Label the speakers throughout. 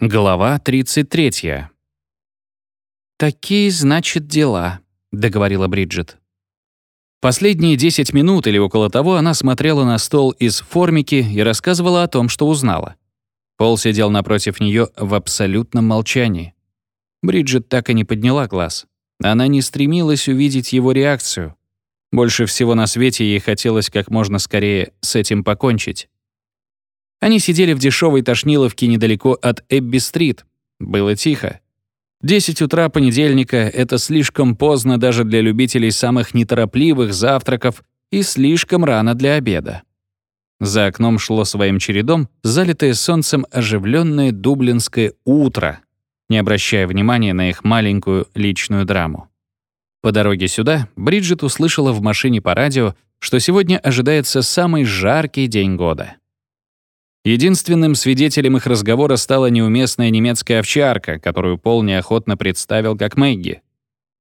Speaker 1: Глава 33.
Speaker 2: «Такие, значит, дела», — договорила Бриджит.
Speaker 1: Последние 10 минут или около того она смотрела на стол из формики и рассказывала о том, что узнала. Пол сидел напротив нее в абсолютном молчании. Бриджит так и не подняла глаз. Она не стремилась увидеть его реакцию. Больше всего на свете ей хотелось как можно скорее с этим покончить. Они сидели в дешевой тошниловке недалеко от Эбби-стрит. Было тихо. Десять утра понедельника — это слишком поздно даже для любителей самых неторопливых завтраков и слишком рано для обеда. За окном шло своим чередом залитое солнцем оживленное дублинское утро, не обращая внимания на их маленькую личную драму. По дороге сюда Бриджит услышала в машине по радио, что сегодня ожидается самый жаркий день года. Единственным свидетелем их разговора стала неуместная немецкая овчарка, которую Пол неохотно представил как Мэгги.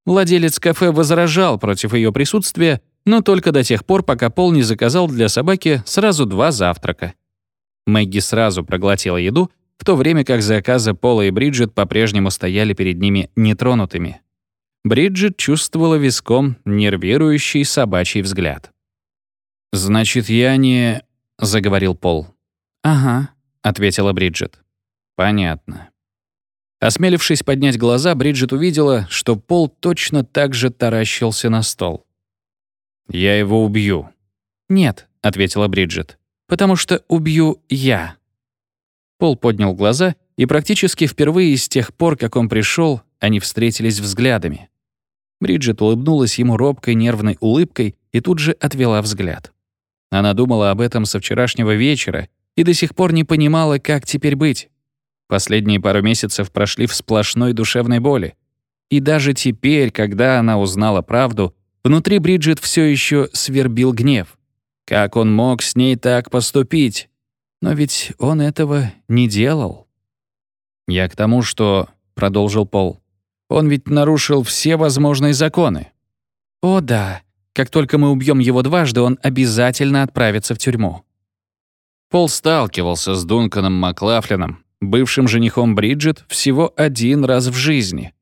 Speaker 1: Владелец кафе возражал против ее присутствия, но только до тех пор, пока Пол не заказал для собаки сразу два завтрака. Мэгги сразу проглотила еду, в то время как заказы Пола и Бриджит по-прежнему стояли перед ними нетронутыми. Бриджит чувствовала виском нервирующий собачий взгляд. «Значит, я не...» — заговорил Пол.
Speaker 2: «Ага», —
Speaker 1: ответила Бриджит. «Понятно». Осмелившись поднять глаза, Бриджит увидела, что Пол точно так же таращился на стол. «Я его убью».
Speaker 2: «Нет», — ответила Бриджит, «потому что убью я».
Speaker 1: Пол поднял глаза, и практически впервые с тех пор, как он пришел, они встретились взглядами. Бриджит улыбнулась ему робкой нервной улыбкой и тут же отвела взгляд. Она думала об этом со вчерашнего вечера и до сих пор не понимала, как теперь быть. Последние пару месяцев прошли в сплошной душевной боли. И даже теперь, когда она узнала правду, внутри Бриджит все еще свербил гнев. Как он мог с ней так поступить? Но ведь он этого не делал. «Я к тому, что...» — продолжил Пол. «Он ведь нарушил все возможные законы».
Speaker 2: «О, да. Как только мы убьем его дважды, он обязательно отправится в тюрьму».
Speaker 1: Пол сталкивался с Дунканом Маклафлином, бывшим женихом Бриджит, всего один раз в жизни.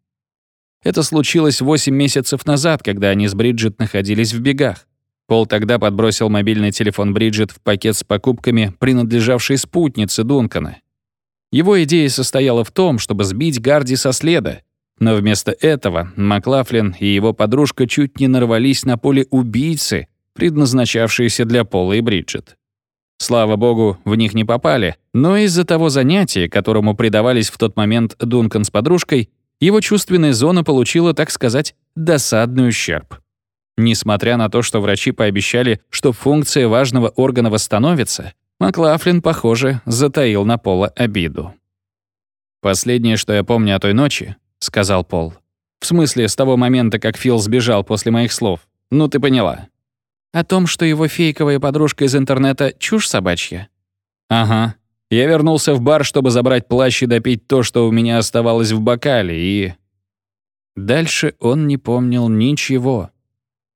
Speaker 1: Это случилось 8 месяцев назад, когда они с Бриджит находились в бегах. Пол тогда подбросил мобильный телефон Бриджит в пакет с покупками, принадлежавший спутнице Дункана. Его идея состояла в том, чтобы сбить Гарди со следа, но вместо этого Маклафлин и его подружка чуть не нарвались на поле убийцы, предназначавшиеся для Пола и Бриджит. Слава богу, в них не попали, но из-за того занятия, которому предавались в тот момент Дункан с подружкой, его чувственная зона получила, так сказать, досадный ущерб. Несмотря на то, что врачи пообещали, что функция важного органа восстановится, Маклафлин, похоже, затаил на Пола обиду. «Последнее, что я помню о той ночи», — сказал Пол. «В смысле, с того момента, как Фил сбежал после моих слов. Ну, ты поняла.
Speaker 2: О том, что его фейковая подружка из интернета — чушь собачья?
Speaker 1: Ага. Я вернулся в бар, чтобы забрать плащ и допить то, что у меня оставалось в бокале, и... Дальше он не помнил ничего.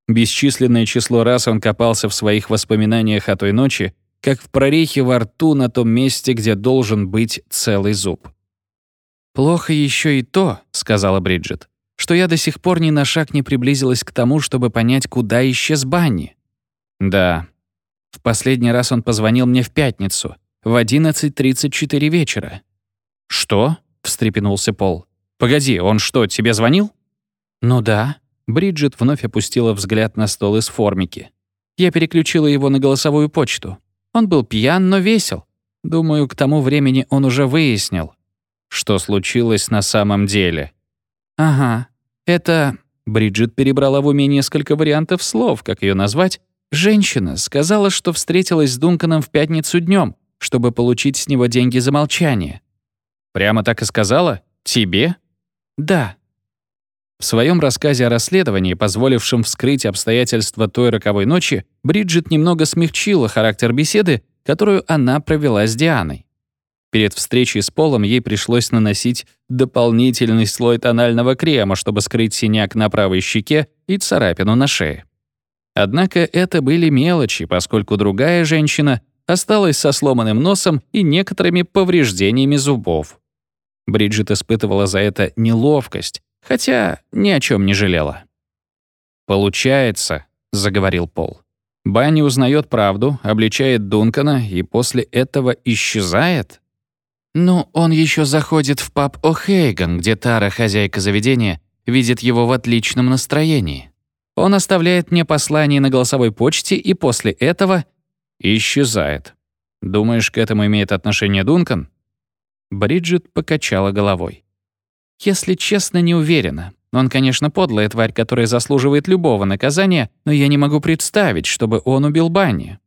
Speaker 1: Бесчисленное число раз он копался в своих воспоминаниях о той ночи, как в прорехе во рту на том месте, где должен быть целый зуб.
Speaker 2: «Плохо еще и то», — сказала Бриджит, «что я до сих пор ни на шаг не приблизилась к тому, чтобы понять, куда исчез Банни.
Speaker 1: Да.
Speaker 2: В последний раз он позвонил мне в пятницу, в 11.34 вечера.
Speaker 1: «Что?» — встрепенулся Пол. «Погоди, он что, тебе звонил?»
Speaker 2: «Ну да». Бриджит вновь опустила взгляд на стол из формики. Я переключила его на голосовую почту. Он был пьян, но весел. Думаю, к тому времени он уже выяснил.
Speaker 1: Что случилось на самом деле?
Speaker 2: Ага. Это... Бриджит перебрала в уме несколько вариантов слов, как ее назвать, Женщина сказала, что встретилась с Дунканом в пятницу днем, чтобы получить с него деньги за молчание.
Speaker 1: Прямо так и сказала? Тебе?
Speaker 2: Да.
Speaker 1: В своем рассказе о расследовании, позволившем вскрыть обстоятельства той роковой ночи, Бриджит немного смягчила характер беседы, которую она провела с Дианой. Перед встречей с Полом ей пришлось наносить дополнительный слой тонального крема, чтобы скрыть синяк на правой щеке и царапину на шее. Однако это были мелочи, поскольку другая женщина осталась со сломанным носом и некоторыми повреждениями зубов. Бриджит испытывала за это неловкость, хотя ни о чем не жалела. «Получается», — заговорил Пол. Банни узнает правду, обличает Дункана и после этого исчезает? Ну, он еще заходит в паб О'Хейган, где Тара, хозяйка заведения, видит его в отличном настроении. Он оставляет мне послание на голосовой почте и после этого исчезает. Думаешь, к этому имеет отношение Дункан? Бриджит покачала головой. Если честно, не уверена. Он, конечно, подлая тварь, которая заслуживает любого наказания, но я не могу представить, чтобы он убил Банни.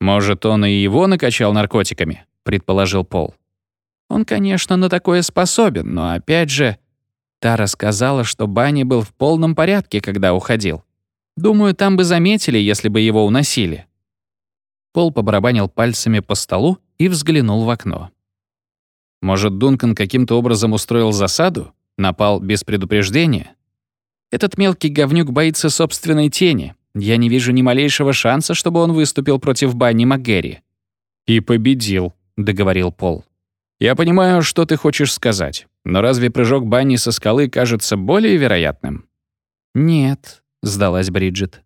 Speaker 1: Может, он и его накачал наркотиками, предположил Пол. Он, конечно, на такое способен, но опять же, Тара сказала, что Банни был в полном порядке, когда уходил. Думаю, там бы заметили, если бы его уносили. Пол побарабанил пальцами по столу и взглянул в окно. Может, Дункан каким-то образом устроил засаду? Напал без предупреждения? Этот мелкий говнюк боится собственной тени. Я не вижу ни малейшего шанса, чтобы он выступил против Банни МакГерри. «И победил», — договорил Пол. «Я понимаю, что ты хочешь сказать, но разве прыжок Банни со скалы кажется более вероятным?»
Speaker 2: «Нет», — сдалась Бриджит.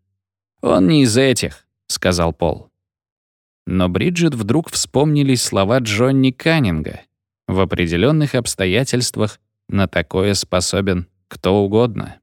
Speaker 1: «Он не из этих», — сказал Пол.
Speaker 2: Но Бриджит вдруг вспомнились слова Джонни Каннинга. В определенных обстоятельствах на такое способен кто угодно.